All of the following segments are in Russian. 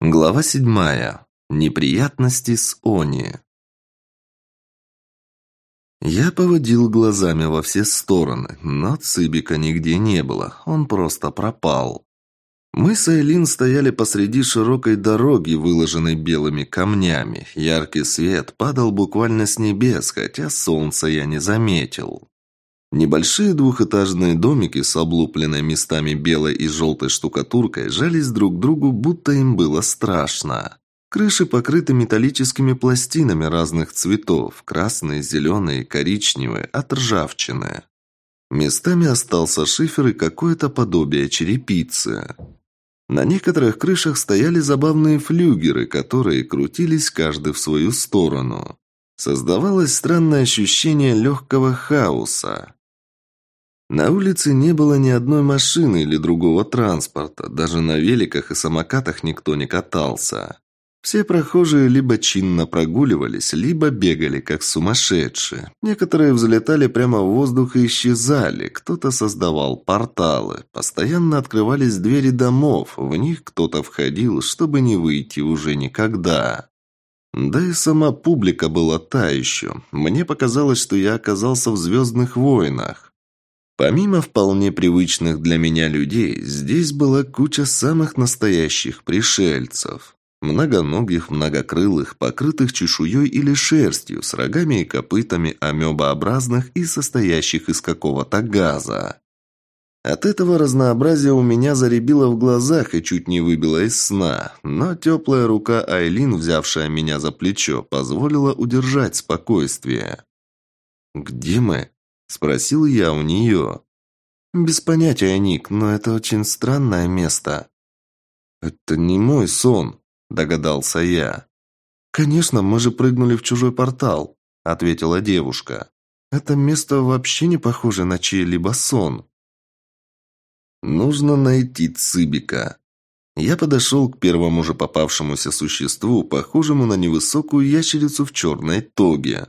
Глава седьмая. Неприятности с Они. Я поводил глазами во все стороны, но Цыбика нигде не было, он просто пропал. Мы с Айлин стояли посреди широкой дороги, выложенной белыми камнями. Яркий свет падал буквально с небес, хотя солнца я не заметил. Небольшие двухэтажные домики с облупленной местами белой и желтой штукатуркой жались друг к другу, будто им было страшно. Крыши покрыты металлическими пластинами разных цветов – красные, зеленые, коричневые, от ржавчины. Местами остался шифер и какое-то подобие черепицы. На некоторых крышах стояли забавные флюгеры, которые крутились каждый в свою сторону. Создавалось странное ощущение легкого хаоса. На улице не было ни одной машины или другого транспорта, даже на великах и самокатах никто не катался. Все прохожие либо чинно прогуливались, либо бегали как сумасшедшие. Некоторые взлетали прямо в воздух и исчезали, кто-то создавал порталы. Постоянно открывались двери домов, в них кто-то входил, чтобы не выйти уже никогда. Да и сама публика была та еще. Мне показалось, что я оказался в «Звездных войнах». Помимо вполне привычных для меня людей, здесь была куча самых настоящих пришельцев. Многоногих, многокрылых, покрытых чешуей или шерстью, с рогами и копытами амебообразных и состоящих из какого-то газа. От этого разнообразия у меня заребило в глазах и чуть не выбило из сна, но теплая рука Айлин, взявшая меня за плечо, позволила удержать спокойствие. «Где мы?» Спросил я у нее. «Без понятия, Ник, но это очень странное место». «Это не мой сон», – догадался я. «Конечно, мы же прыгнули в чужой портал», – ответила девушка. «Это место вообще не похоже на чей-либо сон». «Нужно найти Цыбика». Я подошел к первому же попавшемуся существу, похожему на невысокую ящерицу в черной тоге.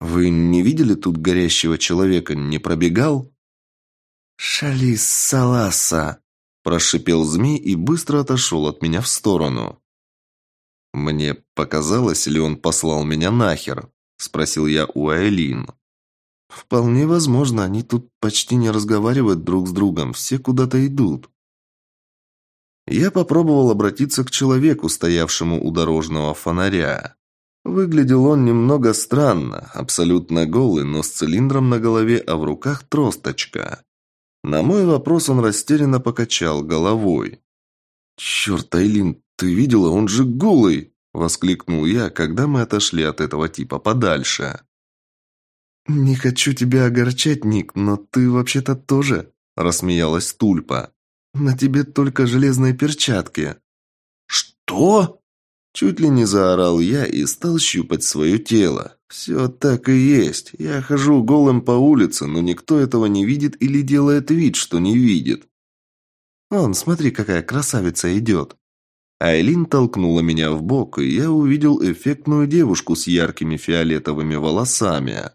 «Вы не видели тут горящего человека? Не пробегал?» «Шалис Саласа!» – прошипел змей и быстро отошел от меня в сторону. «Мне показалось, ли он послал меня нахер?» – спросил я у Айлин. «Вполне возможно, они тут почти не разговаривают друг с другом, все куда-то идут». Я попробовал обратиться к человеку, стоявшему у дорожного фонаря. Выглядел он немного странно, абсолютно голый, но с цилиндром на голове, а в руках тросточка. На мой вопрос он растерянно покачал головой. «Черт, Айлин, ты видела, он же голый!» – воскликнул я, когда мы отошли от этого типа подальше. «Не хочу тебя огорчать, Ник, но ты вообще-то тоже», – рассмеялась Тульпа. «На тебе только железные перчатки». «Что?» Чуть ли не заорал я и стал щупать свое тело. Все так и есть. Я хожу голым по улице, но никто этого не видит или делает вид, что не видит. «Вон, смотри, какая красавица идет!» Айлин толкнула меня в бок, и я увидел эффектную девушку с яркими фиолетовыми волосами.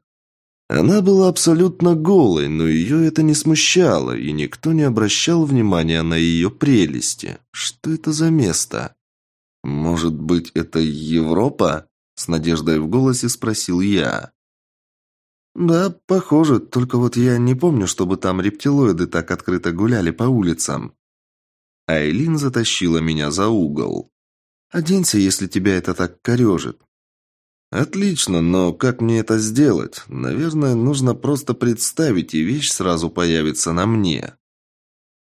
Она была абсолютно голой, но ее это не смущало, и никто не обращал внимания на ее прелести. Что это за место? «Может быть, это Европа?» – с надеждой в голосе спросил я. «Да, похоже, только вот я не помню, чтобы там рептилоиды так открыто гуляли по улицам». Айлин затащила меня за угол. «Оденься, если тебя это так корежит». «Отлично, но как мне это сделать? Наверное, нужно просто представить, и вещь сразу появится на мне».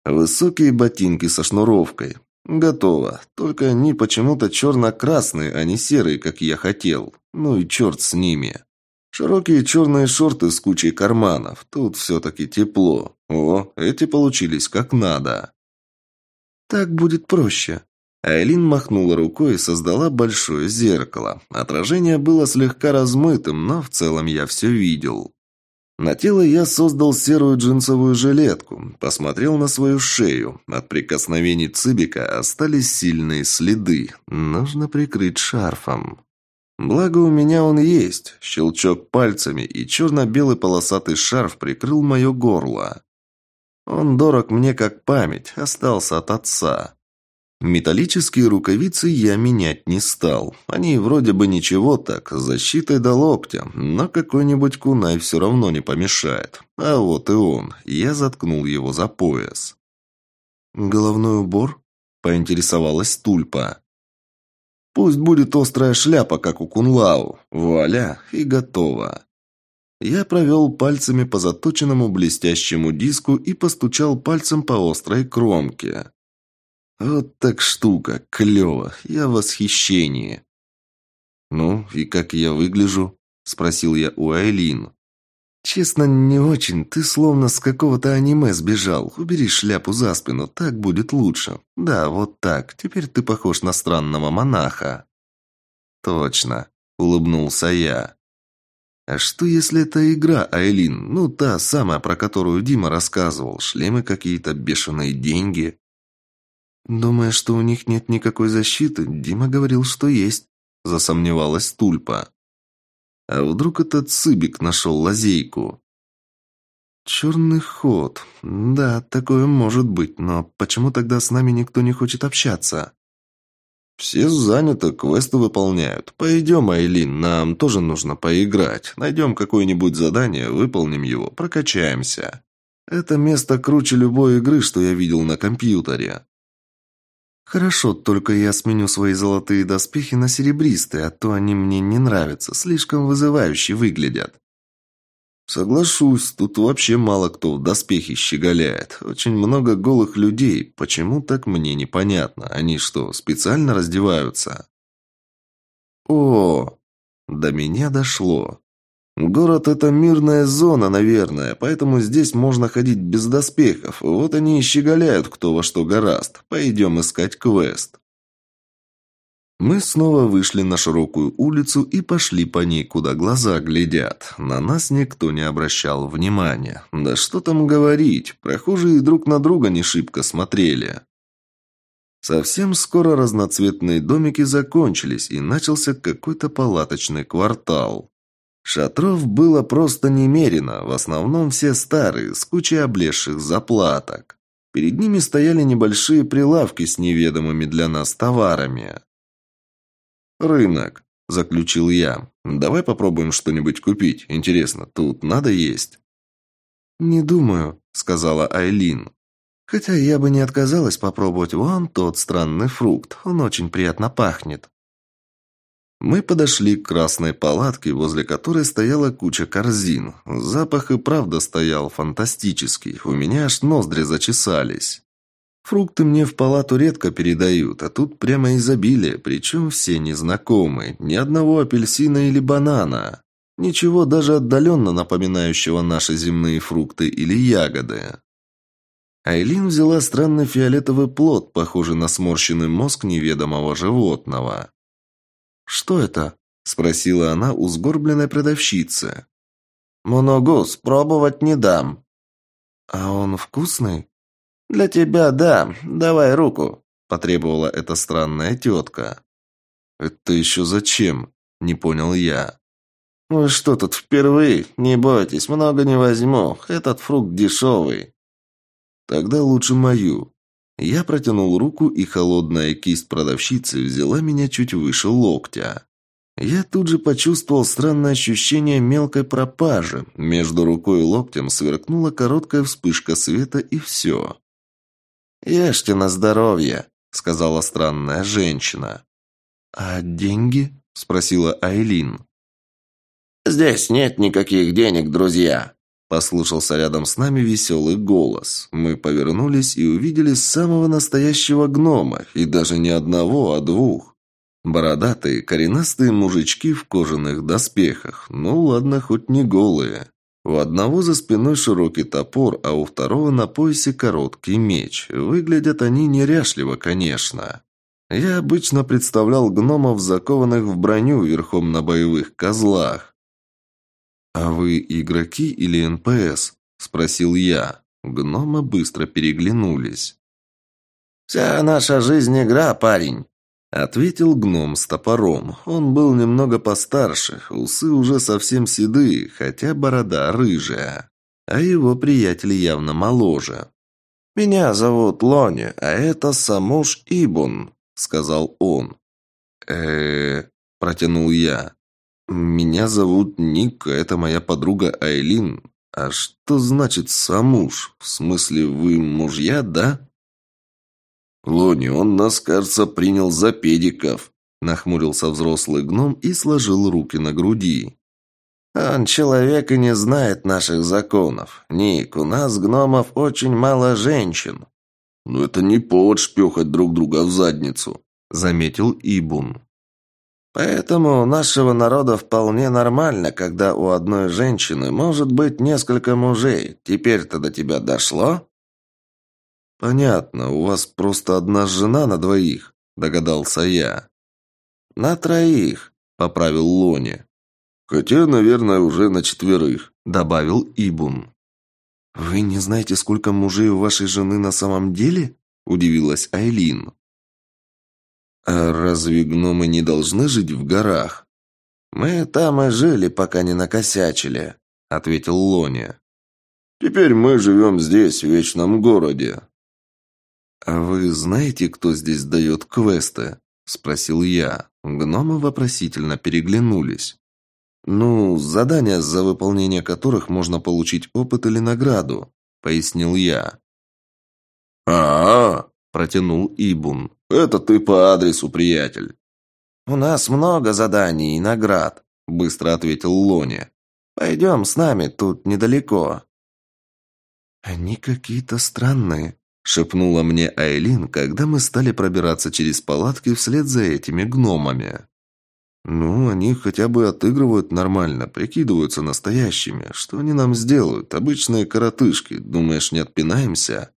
Высокие ботинки со шнуровкой, «Готово. Только они почему-то черно-красные, а не серые, как я хотел. Ну и черт с ними. Широкие черные шорты с кучей карманов. Тут все-таки тепло. О, эти получились как надо». «Так будет проще». Айлин махнула рукой и создала большое зеркало. Отражение было слегка размытым, но в целом я все видел. На тело я создал серую джинсовую жилетку, посмотрел на свою шею. От прикосновений Цыбика остались сильные следы. Нужно прикрыть шарфом. Благо у меня он есть. Щелчок пальцами, и черно-белый полосатый шарф прикрыл мое горло. Он дорог мне как память, остался от отца. Металлические рукавицы я менять не стал. Они вроде бы ничего так, защитой до локтя, но какой-нибудь кунай все равно не помешает. А вот и он. Я заткнул его за пояс. «Головной убор?» – поинтересовалась Тульпа. «Пусть будет острая шляпа, как у Кунлау. Вуаля, и готово». Я провел пальцами по заточенному блестящему диску и постучал пальцем по острой кромке. Вот так штука, клево, я в восхищении. «Ну, и как я выгляжу?» – спросил я у Айлин. «Честно, не очень. Ты словно с какого-то аниме сбежал. Убери шляпу за спину, так будет лучше. Да, вот так. Теперь ты похож на странного монаха». «Точно», – улыбнулся я. «А что, если это игра, Айлин? Ну, та самая, про которую Дима рассказывал. Шлемы какие-то, бешеные деньги». «Думая, что у них нет никакой защиты, Дима говорил, что есть», – засомневалась Тульпа. «А вдруг этот Цыбик нашел лазейку?» «Черный ход. Да, такое может быть, но почему тогда с нами никто не хочет общаться?» «Все заняты, квесты выполняют. Пойдем, Айлин, нам тоже нужно поиграть. Найдем какое-нибудь задание, выполним его, прокачаемся. Это место круче любой игры, что я видел на компьютере». «Хорошо, только я сменю свои золотые доспехи на серебристые, а то они мне не нравятся, слишком вызывающе выглядят». «Соглашусь, тут вообще мало кто в доспехи щеголяет. Очень много голых людей. Почему так мне непонятно? Они что, специально раздеваются?» «О, до меня дошло. Город – это мирная зона, наверное, поэтому здесь можно ходить без доспехов. Вот они и щеголяют кто во что гораст. Пойдем искать квест. Мы снова вышли на широкую улицу и пошли по ней, куда глаза глядят. На нас никто не обращал внимания. Да что там говорить, прохожие друг на друга не шибко смотрели. Совсем скоро разноцветные домики закончились, и начался какой-то палаточный квартал. Шатров было просто немерено, в основном все старые, с кучей облезших заплаток. Перед ними стояли небольшие прилавки с неведомыми для нас товарами. «Рынок», – заключил я. «Давай попробуем что-нибудь купить. Интересно, тут надо есть?» «Не думаю», – сказала Айлин. «Хотя я бы не отказалась попробовать вон тот странный фрукт. Он очень приятно пахнет». Мы подошли к красной палатке, возле которой стояла куча корзин. Запах и правда стоял фантастический. У меня аж ноздри зачесались. Фрукты мне в палату редко передают, а тут прямо изобилие, причем все незнакомые. Ни одного апельсина или банана. Ничего даже отдаленно напоминающего наши земные фрукты или ягоды. Айлин взяла странный фиолетовый плод, похожий на сморщенный мозг неведомого животного. «Что это?» – спросила она у сгорбленной продавщицы. «Моногус, пробовать не дам». «А он вкусный?» «Для тебя да. Давай руку», – потребовала эта странная тетка. «Это еще зачем?» – не понял я. «Вы что тут впервые? Не бойтесь, много не возьму. Этот фрукт дешевый». «Тогда лучше мою. Я протянул руку, и холодная кисть продавщицы взяла меня чуть выше локтя. Я тут же почувствовал странное ощущение мелкой пропажи. Между рукой и локтем сверкнула короткая вспышка света, и все. «Ешьте на здоровье», — сказала странная женщина. «А деньги?» — спросила Айлин. «Здесь нет никаких денег, друзья», Послушался рядом с нами веселый голос. Мы повернулись и увидели самого настоящего гнома, и даже не одного, а двух. Бородатые, коренастые мужички в кожаных доспехах. Ну ладно, хоть не голые. У одного за спиной широкий топор, а у второго на поясе короткий меч. Выглядят они неряшливо, конечно. Я обычно представлял гномов, закованных в броню верхом на боевых козлах. «А вы игроки или НПС?» – спросил я. Гномы быстро переглянулись. «Вся наша жизнь игра, парень», – ответил гном с топором. Он был немного постарше, усы уже совсем седые, хотя борода рыжая. А его приятели явно моложе. «Меня зовут Лони, а это Самуш Ибун», — сказал он. э протянул я. «Меня зовут Ник, а это моя подруга Айлин. А что значит Самуш? В смысле, вы мужья, да?» «Лони, он нас, кажется, принял за педиков», — нахмурился взрослый гном и сложил руки на груди. «Он человек и не знает наших законов. Ник, у нас, гномов, очень мало женщин». «Но это не повод шпехать друг друга в задницу», — заметил Ибун. «Поэтому у нашего народа вполне нормально, когда у одной женщины может быть несколько мужей. Теперь-то до тебя дошло?» «Понятно, у вас просто одна жена на двоих», — догадался я. «На троих», — поправил Лони. «Хотя, наверное, уже на четверых», — добавил Ибун. «Вы не знаете, сколько мужей у вашей жены на самом деле?» – удивилась Айлин. «А разве гномы не должны жить в горах?» «Мы там и жили, пока не накосячили», – ответил Лоня. «Теперь мы живем здесь, в Вечном Городе». «А вы знаете, кто здесь дает квесты?» – спросил я. Гномы вопросительно переглянулись. «Ну, задания, за выполнение которых можно получить опыт или награду», — пояснил я. а, -а, -а протянул Ибун. «Это ты по адресу, приятель». «У нас много заданий и наград», — быстро ответил Лони. «Пойдем с нами, тут недалеко». «Они какие-то странные», — шепнула мне Айлин, когда мы стали пробираться через палатки вслед за этими гномами. «Ну, они хотя бы отыгрывают нормально, прикидываются настоящими. Что они нам сделают? Обычные коротышки. Думаешь, не отпинаемся?»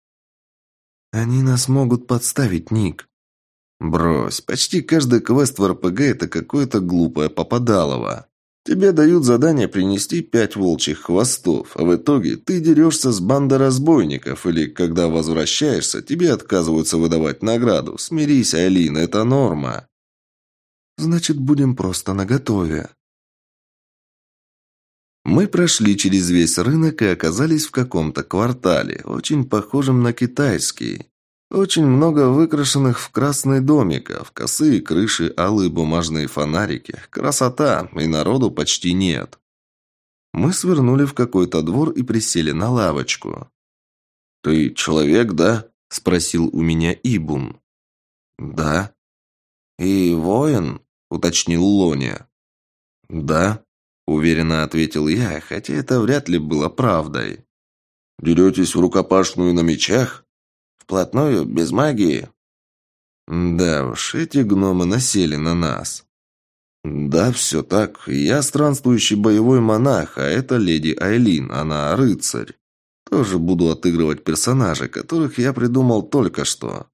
«Они нас могут подставить, Ник». «Брось, почти каждый квест в РПГ – это какое-то глупое попадалово. Тебе дают задание принести пять волчьих хвостов, а в итоге ты дерешься с бандой разбойников, или, когда возвращаешься, тебе отказываются выдавать награду. Смирись, Айлин, это норма». Значит, будем просто наготове. Мы прошли через весь рынок и оказались в каком-то квартале, очень похожем на китайский. Очень много выкрашенных в красный домиков, косые крыши, алые бумажные фонарики. Красота, и народу почти нет. Мы свернули в какой-то двор и присели на лавочку. «Ты человек, да?» – спросил у меня Ибун. «Да». «И воин?» – уточнил Лоня. «Да», – уверенно ответил я, хотя это вряд ли было правдой. «Деретесь в рукопашную на мечах? Вплотную, без магии?» «Да уж, эти гномы насели на нас». «Да, все так. Я странствующий боевой монах, а это леди Айлин, она рыцарь. Тоже буду отыгрывать персонажей, которых я придумал только что».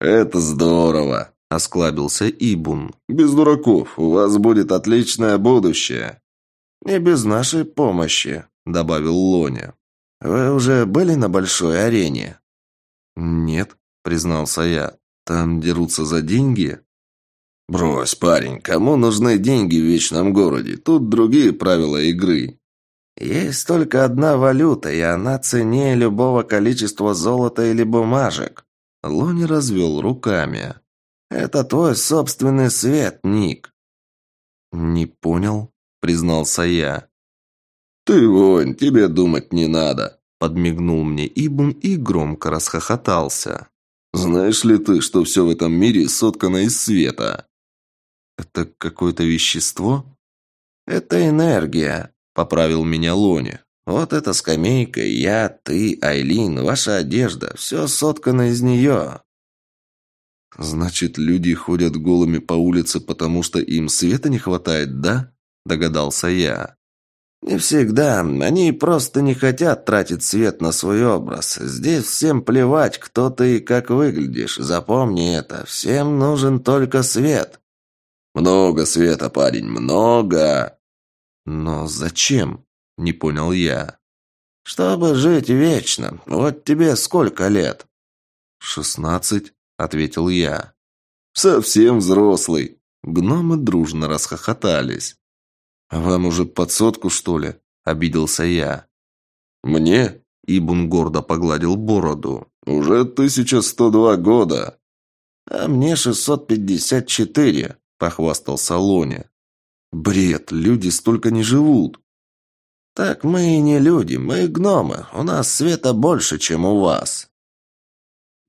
«Это здорово!» – осклабился Ибун. «Без дураков, у вас будет отличное будущее». «Не без нашей помощи», – добавил Лоня. «Вы уже были на большой арене?» «Нет», – признался я. «Там дерутся за деньги?» «Брось, парень, кому нужны деньги в Вечном Городе? Тут другие правила игры». «Есть только одна валюта, и она ценнее любого количества золота или бумажек». Лони развел руками. Это твой собственный свет, Ник». «Не понял», — признался я. «Ты вонь, тебе думать не надо», — подмигнул мне Ибн и громко расхохотался. «Знаешь ли ты, что все в этом мире соткано из света?» «Это какое-то вещество?» «Это энергия», — поправил меня Лони. «Вот эта скамейка, я, ты, Айлин, ваша одежда, все соткано из нее». «Значит, люди ходят голыми по улице, потому что им света не хватает, да?» – догадался я. «Не всегда. Они просто не хотят тратить свет на свой образ. Здесь всем плевать, кто ты и как выглядишь. Запомни это. Всем нужен только свет». «Много света, парень, много!» «Но зачем?» – не понял я. «Чтобы жить вечно. Вот тебе сколько лет?» «Шестнадцать» ответил я. Совсем взрослый. Гномы дружно расхохотались. «Вам уже под сотку, что ли?» – обиделся я. «Мне? Ибун гордо погладил бороду. «Уже 1102 года». «А мне 654», – похвастался Лоня. «Бред, люди столько не живут». «Так мы и не люди, мы гномы. У нас света больше, чем у вас».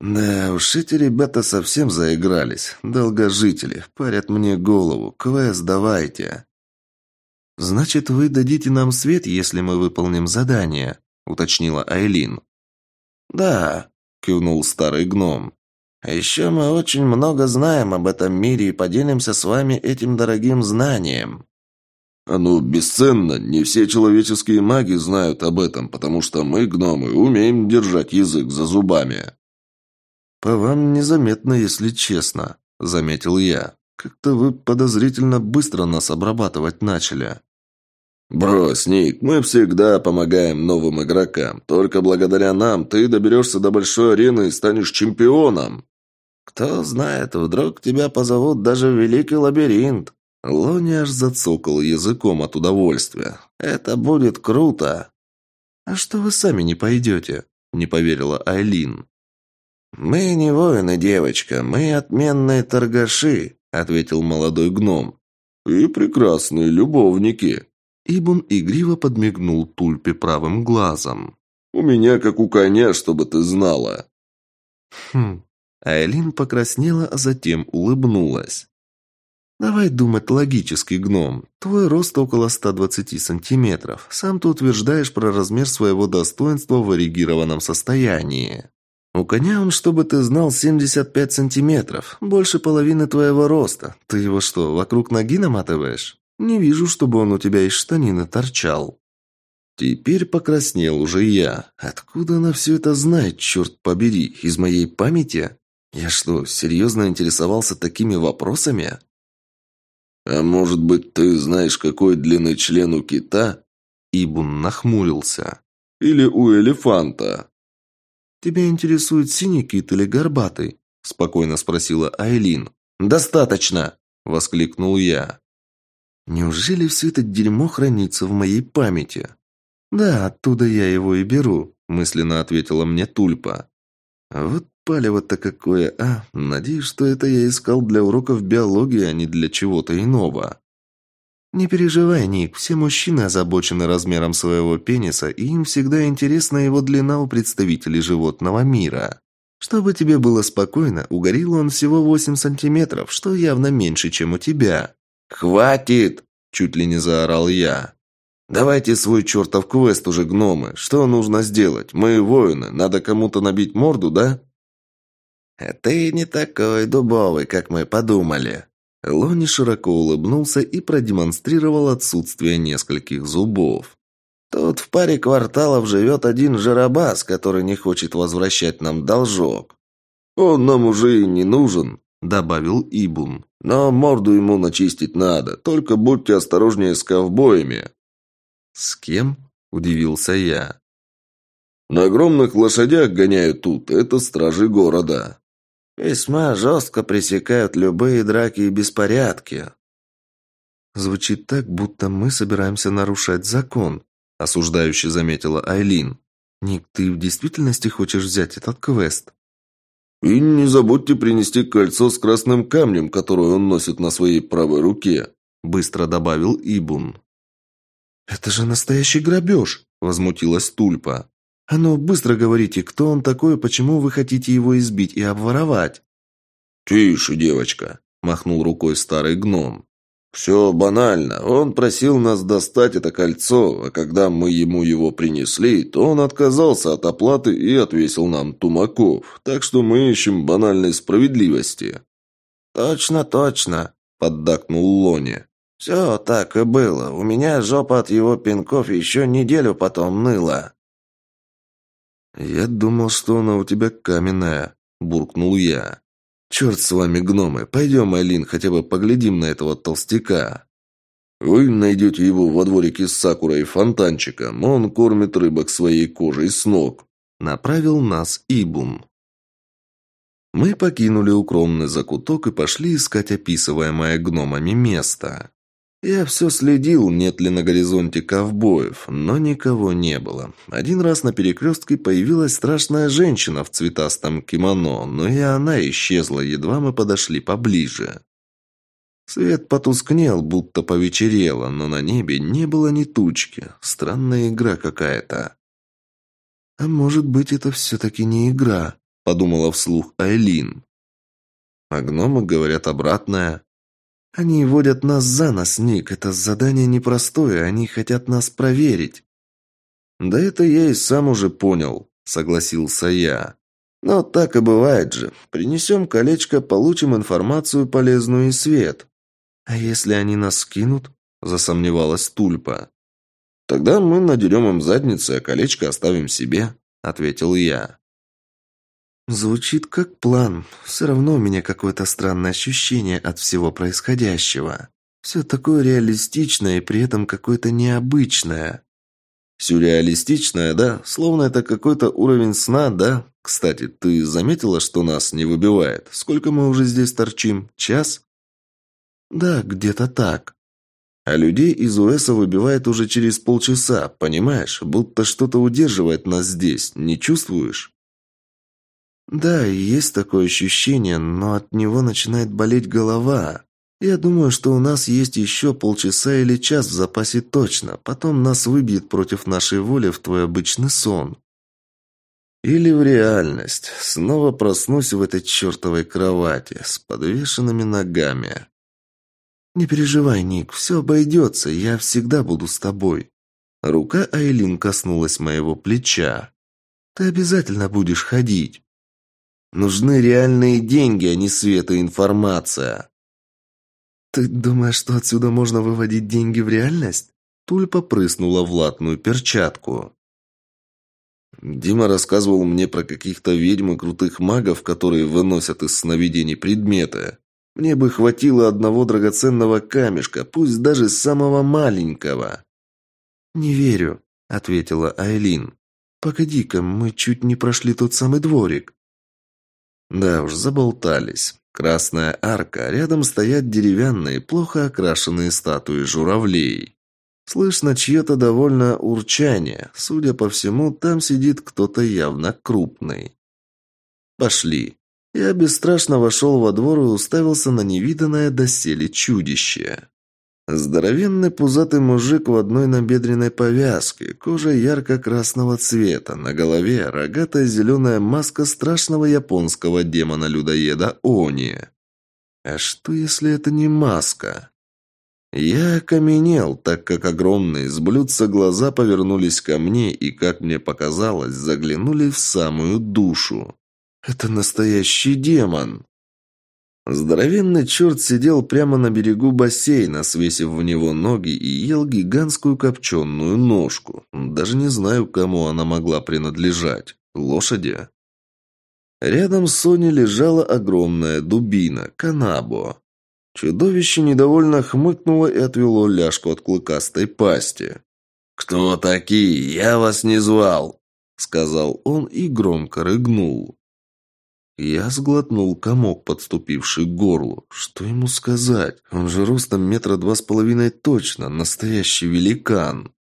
Да уж, эти ребята совсем заигрались. Долгожители. Парят мне голову. Квест давайте. Значит, вы дадите нам свет, если мы выполним задание, уточнила Айлин. Да, кивнул старый гном. А еще мы очень много знаем об этом мире и поделимся с вами этим дорогим знанием. Оно бесценно. Не все человеческие маги знают об этом, потому что мы, гномы, умеем держать язык за зубами. «По вам незаметно, если честно», — заметил я. «Как-то вы подозрительно быстро нас обрабатывать начали». «Брось, Ник, мы всегда помогаем новым игрокам. Только благодаря нам ты доберешься до большой арены и станешь чемпионом». «Кто знает, вдруг тебя позовут даже в Великий Лабиринт». Лони аж зацокал языком от удовольствия. «Это будет круто!» «А что вы сами не пойдете?» – не поверила Айлин. «Мы не воины, девочка, мы отменные торгаши», — ответил молодой гном. «И прекрасные любовники». Ибун игриво подмигнул Тульпе правым глазом. «У меня как у коня, чтобы ты знала». Хм. Айлин покраснела, а затем улыбнулась. «Давай думать логически, гном. Твой рост около 120 сантиметров. Сам ты утверждаешь про размер своего достоинства в эрегированном состоянии. У коня он, чтобы ты знал, 75 сантиметров. Больше половины твоего роста. Ты его что, вокруг ноги наматываешь? Не вижу, чтобы он у тебя из штанины торчал. Теперь покраснел уже я. Откуда она все это знает, черт побери? Из моей памяти? Я что, серьезно интересовался такими вопросами? А может быть, ты знаешь, какой длины член у кита? Ибун нахмурился. Или у элефанта? «Тебя интересует синий кит или горбатый?» – спокойно спросила Айлин. «Достаточно!» – воскликнул я. «Неужели все это дерьмо хранится в моей памяти?» «Да, оттуда я его и беру», – мысленно ответила мне Тульпа. «Вот палево-то какое, а? Надеюсь, что это я искал для уроков биологии, а не для чего-то иного». «Не переживай, Ник, все мужчины озабочены размером своего пениса, и им всегда интересна его длина у представителей животного мира. Чтобы тебе было спокойно, у гориллы он всего 8 сантиметров, что явно меньше, чем у тебя». «Хватит!» – чуть ли не заорал я. «Давайте свой чертов квест уже, гномы. Что нужно сделать? Мы воины. Надо кому-то набить морду, да?» «Ты не такой дубовый, как мы подумали», Лони широко улыбнулся и продемонстрировал отсутствие нескольких зубов. «Тут в паре кварталов живет один жиробас, который не хочет возвращать нам должок». «Он нам уже и не нужен», — добавил Ибун. «Но морду ему начистить надо, только будьте осторожнее с ковбоями». «С кем?» – удивился я. «На огромных лошадях гоняют тут, это стражи города». Весьма жестко пресекают любые драки и беспорядки. Звучит так, будто мы собираемся нарушать закон, осуждающе заметила Айлин. Ник, ты в действительности хочешь взять этот квест? И не забудьте принести кольцо с красным камнем, которое он носит на своей правой руке, быстро добавил Ибун. Это же настоящий грабеж!» – возмутилась Тульпа. «А ну, быстро говорите, кто он такой, почему вы хотите его избить и обворовать?» «Тише, девочка», – махнул рукой старый гном. «Все банально. Он просил нас достать это кольцо, а когда мы ему его принесли, то он отказался от оплаты и отвесил нам тумаков. Так что мы ищем банальной справедливости». «Точно, точно», – поддакнул Лони. «Все так и было. У меня жопа от его пинков еще неделю потом ныла». «Я думал, что она у тебя каменная», – буркнул я. «Черт с вами, гномы, пойдем, Айлин, хотя бы поглядим на этого толстяка». «Вы найдете его во дворике с Сакурой и фонтанчиком. Он кормит рыбок своей кожей с ног». Направил нас Ибун. Мы покинули укромный закуток и пошли искать описываемое гномами место. Я все следил, нет ли на горизонте ковбоев, но никого не было. Один раз на перекрестке появилась страшная женщина в цветастом кимоно, но и она исчезла, едва мы подошли поближе. Свет потускнел, будто повечерело, но на небе не было ни тучки. Странная игра какая-то. «А может быть, это все-таки не игра?» – подумала вслух Айлин. А гномы говорят обратное. Они водят нас за нос, Ник. Это задание непростое, они хотят нас проверить. Да это я и сам уже понял, согласился я. Но так и бывает же. Принесем колечко, получим информацию полезную и свет. А если они нас скинут? Засомневалась Тульпа. Тогда мы надерем им задницы, а колечко оставим себе, ответил я. Звучит как план. Все равно у меня какое-то странное ощущение от всего происходящего. Все такое реалистичное и при этом какое-то необычное. Сюрреалистичное, да? Словно это какой-то уровень сна, да? Кстати, ты заметила, что нас не выбивает? Сколько мы уже здесь торчим? Час? Да, где-то так. А людей из УЭСа выбивает уже через полчаса, понимаешь? Будто что-то удерживает нас здесь. Не чувствуешь? Да, есть такое ощущение, но от него начинает болеть голова. Я думаю, что у нас есть еще полчаса или час в запасе точно. Потом нас выбьет против нашей воли в твой обычный сон. Или в реальность. Снова проснусь в этой чертовой кровати с подвешенными ногами. Не переживай, Ник, все обойдется, я всегда буду с тобой. Рука Айлин коснулась моего плеча. Ты обязательно будешь ходить. Нужны реальные деньги, а не свет и информация. Ты думаешь, что отсюда можно выводить деньги в реальность? Тульпа прыснула в латную перчатку. Дима рассказывал мне про каких-то ведьм и крутых магов, которые выносят из сновидений предметы. Мне бы хватило одного драгоценного камешка, пусть даже самого маленького. «Не верю», — ответила Айлин. «Погоди-ка, мы чуть не прошли тот самый дворик». Да уж, заболтались. Красная арка, рядом стоят деревянные, плохо окрашенные статуи журавлей. Слышно чье-то довольно урчание. Судя по всему, там сидит кто-то явно крупный. Пошли. Я бесстрашно вошел во двор и уставился на невиданное доселе чудище. Здоровенный пузатый мужик в одной набедренной повязке, кожа ярко-красного цвета, на голове рогатая зеленая маска страшного японского демона-людоеда Они. А что, если это не маска? Я окаменел, так как огромные с блюдца глаза повернулись ко мне и, как мне показалось, заглянули в самую душу. Это настоящий демон. Здоровенный черт сидел прямо на берегу бассейна, свесив в него ноги и ел гигантскую копченую ножку. Даже не знаю, кому она могла принадлежать. Лошади? Рядом с Соней лежала огромная дубина, канабо. Чудовище недовольно хмыкнуло и отвело ляжку от клыкастой пасти. «Кто такие? Я вас не звал!» — сказал он и громко рыгнул. Я сглотнул комок, подступивший к горлу. Что ему сказать? Он же ростом метра два с половиной точно, настоящий великан.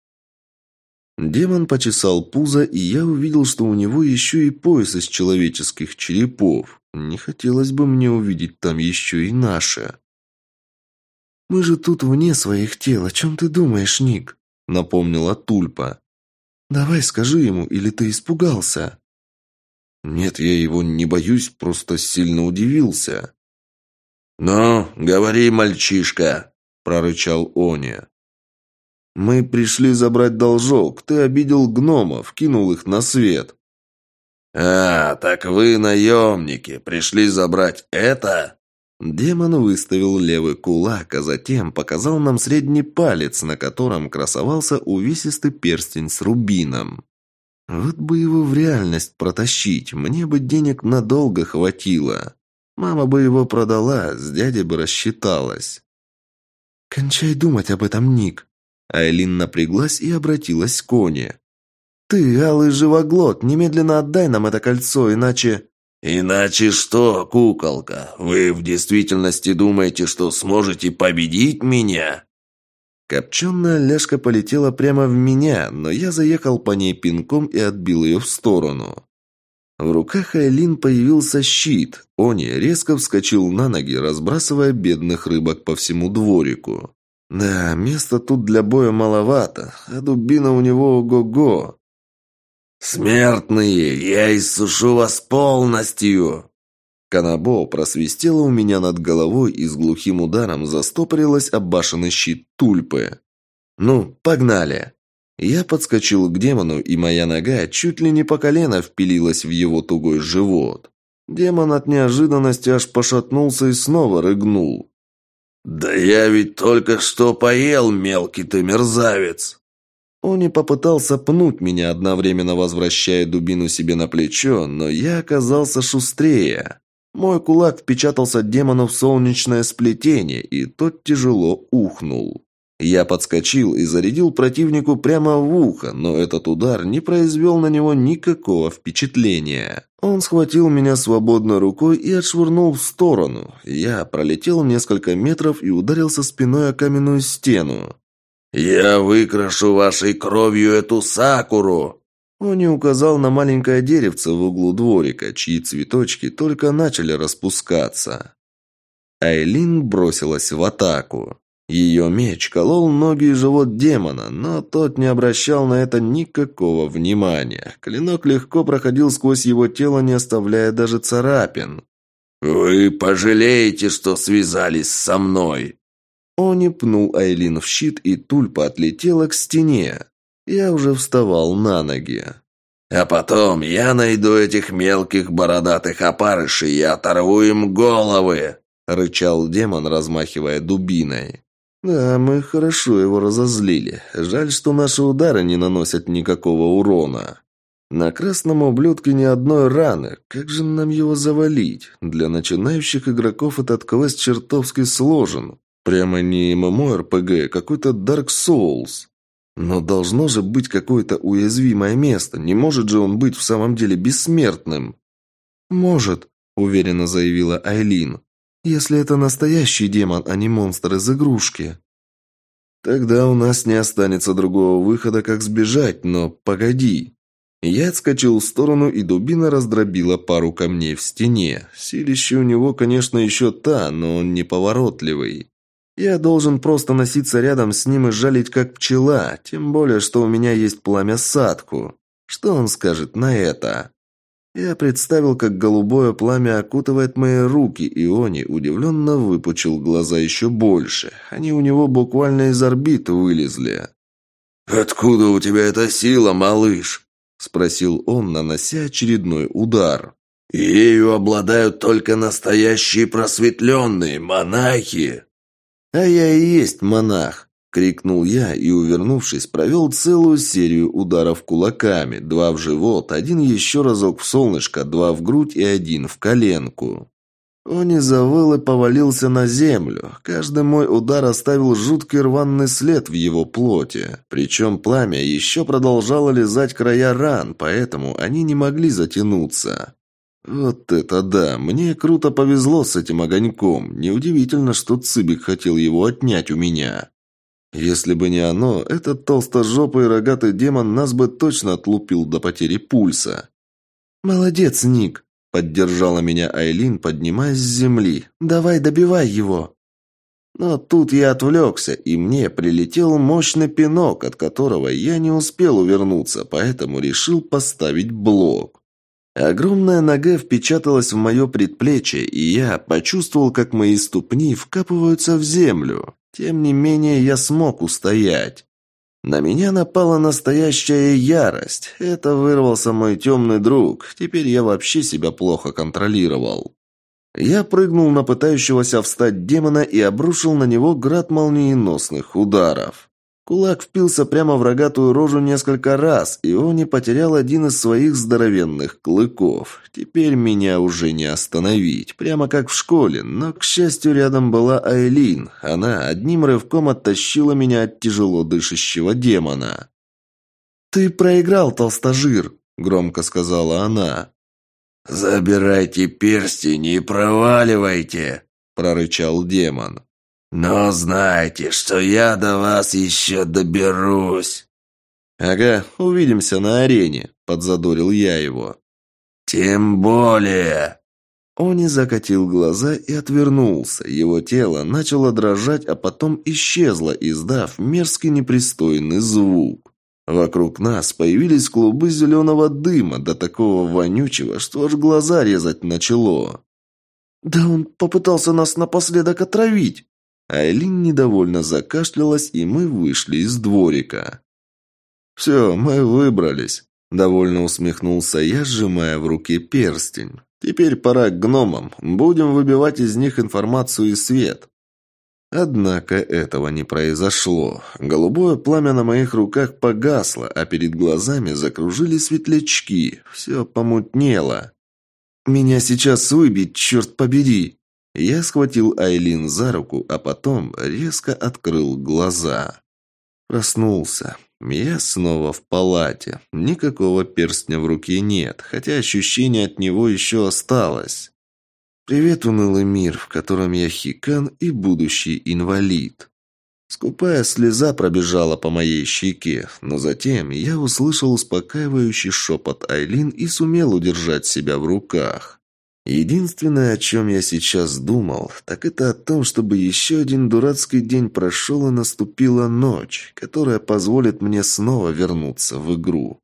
Демон почесал пузо, и я увидел, что у него еще и пояс из человеческих черепов. Не хотелось бы мне увидеть там еще и наше. «Мы же тут вне своих тел. О чем ты думаешь, Ник?» — напомнила Тульпа. «Давай скажи ему, или ты испугался?» «Нет, я его не боюсь, просто сильно удивился». «Ну, говори, мальчишка», — прорычал Оня. «Мы пришли забрать должок. Ты обидел гномов, кинул их на свет». «А, так вы, наемники, пришли забрать это?» Демон выставил левый кулак, а затем показал нам средний палец, на котором красовался увесистый перстень с рубином. Вот бы его в реальность протащить, мне бы денег надолго хватило. Мама бы его продала, с дядей бы рассчиталась. «Кончай думать об этом, Ник!» Айлин напряглась и обратилась к Коне. «Ты, алый живоглот, немедленно отдай нам это кольцо, иначе...» «Иначе что, куколка? Вы в действительности думаете, что сможете победить меня?» Копченая ляжка полетела прямо в меня, но я заехал по ней пинком и отбил ее в сторону. В руках Айлин появился щит. Они резко вскочил на ноги, разбрасывая бедных рыбок по всему дворику. Да, места тут для боя маловато, а дубина у него ого-го. «Смертные, я иссушу вас полностью!» Канабо просвистело у меня над головой и с глухим ударом застопорилась оббашенный щит тульпы. «Ну, погнали!» Я подскочил к демону, и моя нога чуть ли не по колено впилилась в его тугой живот. Демон от неожиданности аж пошатнулся и снова рыгнул. «Да я ведь только что поел, мелкий ты мерзавец!» Он не попытался пнуть меня, одновременно возвращая дубину себе на плечо, но я оказался шустрее. Мой кулак впечатался демону в солнечное сплетение, и тот тяжело ухнул. Я подскочил и зарядил противнику прямо в ухо, но этот удар не произвел на него никакого впечатления. Он схватил меня свободной рукой и отшвырнул в сторону. Я пролетел несколько метров и ударился спиной о каменную стену. «Я выкрашу вашей кровью эту сакуру!» Он не указал на маленькое деревце в углу дворика, чьи цветочки только начали распускаться. Айлин бросилась в атаку. Ее меч колол ноги и живот демона, но тот не обращал на это никакого внимания. Клинок легко проходил сквозь его тело, не оставляя даже царапин. «Вы пожалеете, что связались со мной!» Он пнул Айлин в щит, и тульпа отлетела к стене. Я уже вставал на ноги. «А потом я найду этих мелких бородатых опарышей и оторву им головы!» — рычал демон, размахивая дубиной. Да, мы хорошо его разозлили. Жаль, что наши удары не наносят никакого урона. На красном ублюдке ни одной раны. Как же нам его завалить? Для начинающих игроков этот квест чертовски сложен. Прямо не ММО-РПГ, а какой-то Dark Souls. Но должно же быть какое-то уязвимое место. Не может же он быть в самом деле бессмертным. «Может», — уверенно заявила Айлин. Если это настоящий демон, а не монстр из игрушки. Тогда у нас не останется другого выхода, как сбежать, но погоди. Я отскочил в сторону, и дубина раздробила пару камней в стене. Силище у него, конечно, еще та, но он неповоротливый. Я должен просто носиться рядом с ним и жалить, как пчела, тем более, что у меня есть пламя садку. Что он скажет на это? Я представил, как голубое пламя окутывает мои руки, и Они удивленно выпучил глаза еще больше. Они у него буквально из орбит вылезли. «Откуда у тебя эта сила, малыш?» – спросил он, нанося очередной удар. «Ею обладают только настоящие просветленные монахи». «А я и есть монах. — крикнул я и, увернувшись, провел целую серию ударов кулаками. Два в живот, один еще разок в солнышко, два в грудь и один в коленку. Он не завыл и повалился на землю. Каждый мой удар оставил жуткий рваный след в его плоти. Причем пламя еще продолжало лизать края ран, поэтому они не могли затянуться. Вот это да! Мне круто повезло с этим огоньком. Неудивительно, что Цыбик хотел его отнять у меня. Если бы не оно, этот толстожопый рогатый демон нас бы точно отлупил до потери пульса. «Молодец, Ник!» – поддержала меня Айлин, поднимаясь с земли. «Давай добивай его!» Но тут я отвлекся, и мне прилетел мощный пинок, от которого я не успел увернуться, поэтому решил поставить блок. Огромная нога впечаталась в мое предплечье, и я почувствовал, как мои ступни вкапываются в землю. Тем не менее, я смог устоять. На меня напала настоящая ярость. Это вырвался мой темный друг. Теперь я вообще себя плохо контролировал. Я прыгнул на пытающегося встать демона и обрушил на него град молниеносных ударов. Кулак впился прямо в рогатую рожу несколько раз, и он не потерял один из своих здоровенных клыков. Теперь меня уже не остановить, прямо как в школе, но, к счастью, рядом была Айлин. Она одним рывком оттащила меня от тяжело дышащего демона. «Ты проиграл, толстожир», — громко сказала она. «Забирайте перстень и проваливайте», — прорычал демон. Но знайте, что я до вас еще доберусь». «Ага, увидимся на арене», — подзадорил я его. «Тем более!» Они закатил глаза и отвернулся. Его тело начало дрожать, а потом исчезло, издав мерзкий непристойный звук. Вокруг нас появились клубы зеленого дыма, до такого вонючего, что аж глаза резать начало. «Да он попытался нас напоследок отравить!» Айлин недовольно закашлялась, и мы вышли из дворика. «Все, мы выбрались», – довольно усмехнулся я, сжимая в руке перстень. «Теперь пора к гномам. Будем выбивать из них информацию и свет». Однако этого не произошло. Голубое пламя на моих руках погасло, а перед глазами закружили светлячки. Все помутнело. «Меня сейчас выбить, черт побери!» Я схватил Айлин за руку, а потом резко открыл глаза. Проснулся. Я снова в палате. Никакого перстня в руке нет, хотя ощущение от него еще осталось. Привет, унылый мир, в котором я хикан и будущий инвалид. Скупая слеза пробежала по моей щеке, но затем я услышал успокаивающий шепот Айлин и сумел удержать себя в руках. Единственное, о чем я сейчас думал, так это о том, чтобы еще один дурацкий день прошел и наступила ночь, которая позволит мне снова вернуться в игру.